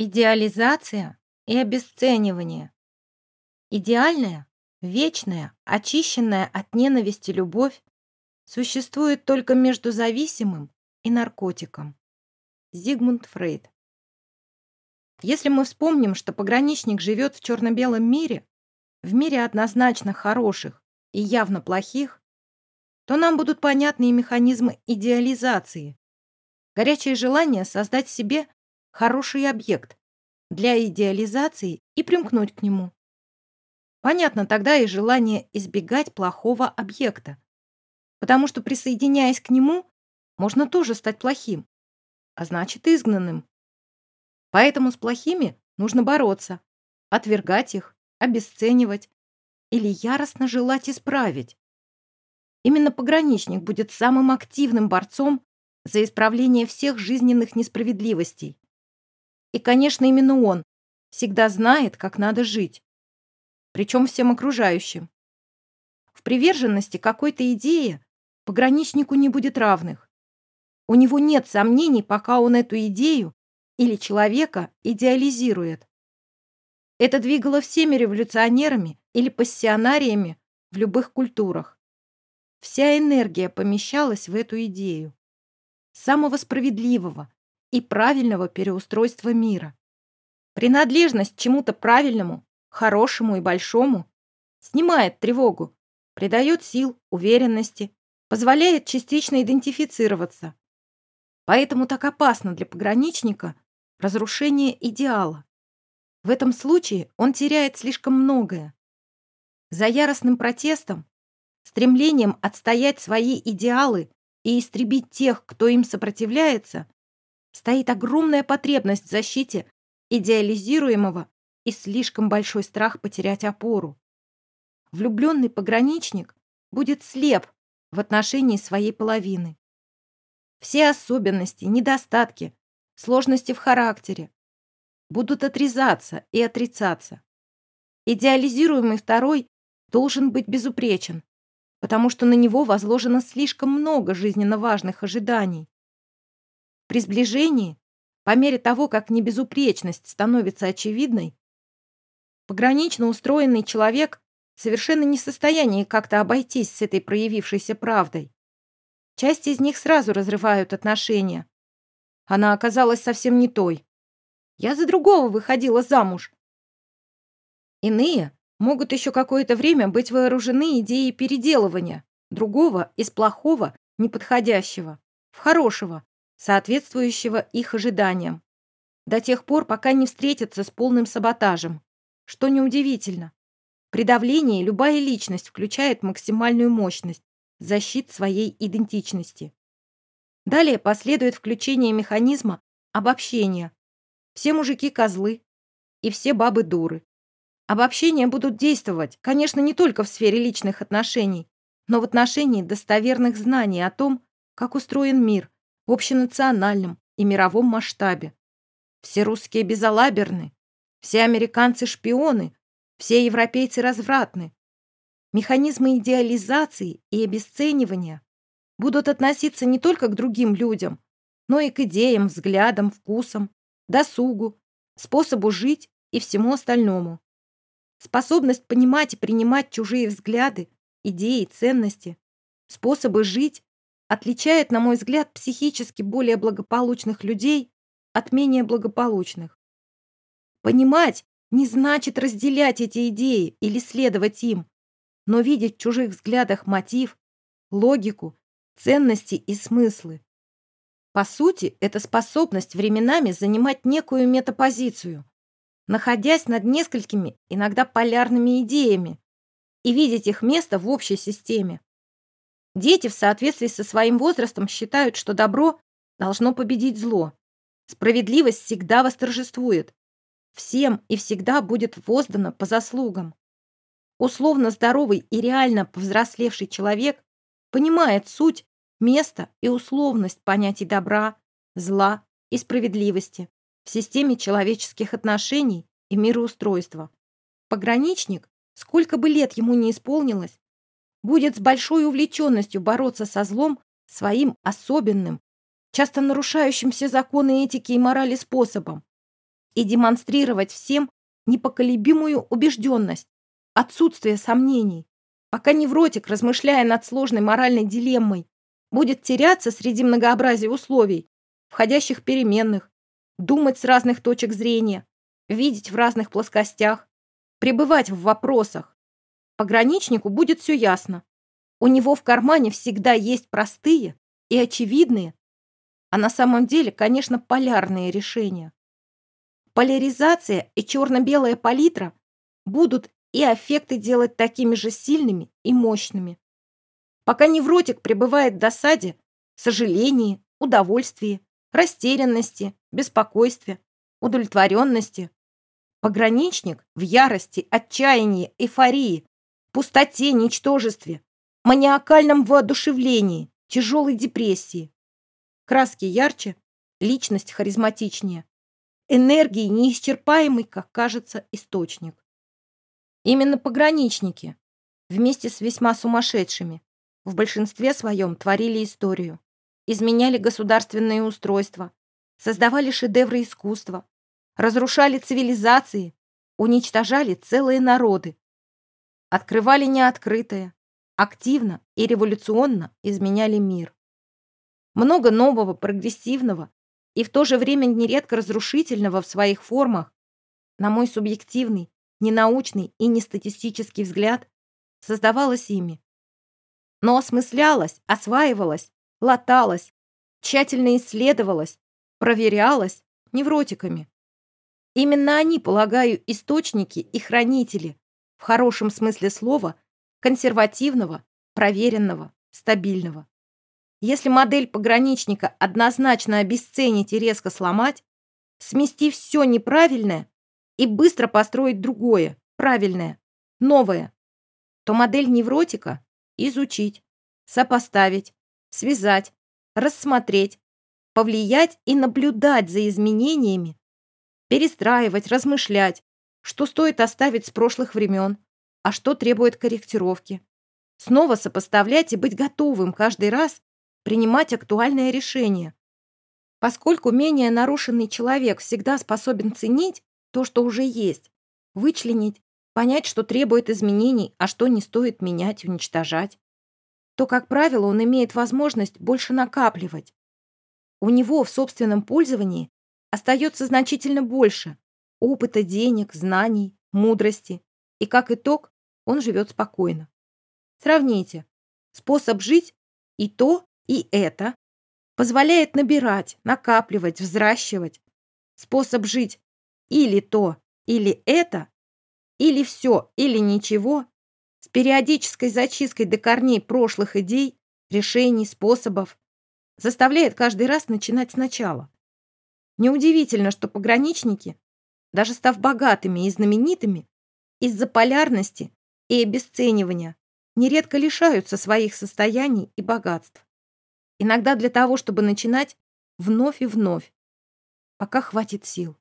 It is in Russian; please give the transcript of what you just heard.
Идеализация и обесценивание. Идеальная, вечная, очищенная от ненависти любовь существует только между зависимым и наркотиком. Зигмунд Фрейд. Если мы вспомним, что пограничник живет в черно-белом мире, в мире однозначно хороших и явно плохих, то нам будут понятны и механизмы идеализации, горячее желание создать себе хороший объект для идеализации и примкнуть к нему. Понятно тогда и желание избегать плохого объекта, потому что, присоединяясь к нему, можно тоже стать плохим, а значит изгнанным. Поэтому с плохими нужно бороться, отвергать их, обесценивать или яростно желать исправить. Именно пограничник будет самым активным борцом за исправление всех жизненных несправедливостей. И, конечно, именно он всегда знает, как надо жить. Причем всем окружающим. В приверженности какой-то идее пограничнику не будет равных. У него нет сомнений, пока он эту идею или человека идеализирует. Это двигало всеми революционерами или пассионариями в любых культурах. Вся энергия помещалась в эту идею. Самого справедливого, и правильного переустройства мира. Принадлежность чему-то правильному, хорошему и большому снимает тревогу, придает сил, уверенности, позволяет частично идентифицироваться. Поэтому так опасно для пограничника разрушение идеала. В этом случае он теряет слишком многое. За яростным протестом, стремлением отстоять свои идеалы и истребить тех, кто им сопротивляется, стоит огромная потребность в защите идеализируемого и слишком большой страх потерять опору. Влюбленный пограничник будет слеп в отношении своей половины. Все особенности, недостатки, сложности в характере будут отрезаться и отрицаться. Идеализируемый второй должен быть безупречен, потому что на него возложено слишком много жизненно важных ожиданий. При сближении, по мере того, как небезупречность становится очевидной, погранично устроенный человек совершенно не в состоянии как-то обойтись с этой проявившейся правдой. Часть из них сразу разрывают отношения. Она оказалась совсем не той. Я за другого выходила замуж. Иные могут еще какое-то время быть вооружены идеей переделывания другого из плохого, неподходящего, в хорошего, соответствующего их ожиданиям, до тех пор, пока не встретятся с полным саботажем. Что неудивительно. При давлении любая личность включает максимальную мощность защит своей идентичности. Далее последует включение механизма обобщения. Все мужики козлы и все бабы дуры. Обобщения будут действовать, конечно, не только в сфере личных отношений, но в отношении достоверных знаний о том, как устроен мир, в общенациональном и мировом масштабе. Все русские безалаберны, все американцы шпионы, все европейцы развратны. Механизмы идеализации и обесценивания будут относиться не только к другим людям, но и к идеям, взглядам, вкусам, досугу, способу жить и всему остальному. Способность понимать и принимать чужие взгляды, идеи, ценности, способы жить отличает, на мой взгляд, психически более благополучных людей от менее благополучных. Понимать не значит разделять эти идеи или следовать им, но видеть в чужих взглядах мотив, логику, ценности и смыслы. По сути, это способность временами занимать некую метапозицию, находясь над несколькими, иногда полярными идеями, и видеть их место в общей системе. Дети в соответствии со своим возрастом считают, что добро должно победить зло. Справедливость всегда восторжествует. Всем и всегда будет воздано по заслугам. Условно здоровый и реально повзрослевший человек понимает суть, место и условность понятий добра, зла и справедливости в системе человеческих отношений и мироустройства. Пограничник, сколько бы лет ему не исполнилось, будет с большой увлеченностью бороться со злом своим особенным, часто нарушающим все законы этики и морали способом. и демонстрировать всем непоколебимую убежденность, отсутствие сомнений, пока невротик, размышляя над сложной моральной дилеммой, будет теряться среди многообразия условий, входящих переменных, думать с разных точек зрения, видеть в разных плоскостях, пребывать в вопросах. Пограничнику будет все ясно. У него в кармане всегда есть простые и очевидные, а на самом деле, конечно, полярные решения. Поляризация и черно-белая палитра будут и аффекты делать такими же сильными и мощными. Пока невротик пребывает в досаде, сожалении, удовольствии, растерянности, беспокойстве, удовлетворенности, пограничник в ярости, отчаянии, эйфории, пустоте, ничтожестве, маниакальном воодушевлении, тяжелой депрессии. Краски ярче, личность харизматичнее, энергии неисчерпаемый, как кажется, источник. Именно пограничники, вместе с весьма сумасшедшими, в большинстве своем творили историю, изменяли государственные устройства, создавали шедевры искусства, разрушали цивилизации, уничтожали целые народы, открывали неоткрытое, активно и революционно изменяли мир. Много нового, прогрессивного и в то же время нередко разрушительного в своих формах, на мой субъективный, ненаучный и не статистический взгляд, создавалось ими. Но осмыслялось, осваивалось, латалось, тщательно исследовалось, проверялось невротиками. Именно они, полагаю, источники и хранители, в хорошем смысле слова, консервативного, проверенного, стабильного. Если модель пограничника однозначно обесценить и резко сломать, смести все неправильное и быстро построить другое, правильное, новое, то модель невротика изучить, сопоставить, связать, рассмотреть, повлиять и наблюдать за изменениями, перестраивать, размышлять, что стоит оставить с прошлых времен, а что требует корректировки. Снова сопоставлять и быть готовым каждый раз принимать актуальное решение. Поскольку менее нарушенный человек всегда способен ценить то, что уже есть, вычленить, понять, что требует изменений, а что не стоит менять, уничтожать, то, как правило, он имеет возможность больше накапливать. У него в собственном пользовании остается значительно больше опыта, денег, знаний, мудрости, и как итог он живет спокойно. Сравните. Способ жить и то, и это позволяет набирать, накапливать, взращивать. Способ жить или то, или это, или все, или ничего с периодической зачисткой до корней прошлых идей, решений, способов, заставляет каждый раз начинать сначала. Неудивительно, что пограничники, даже став богатыми и знаменитыми, из-за полярности и обесценивания нередко лишаются своих состояний и богатств. Иногда для того, чтобы начинать вновь и вновь, пока хватит сил.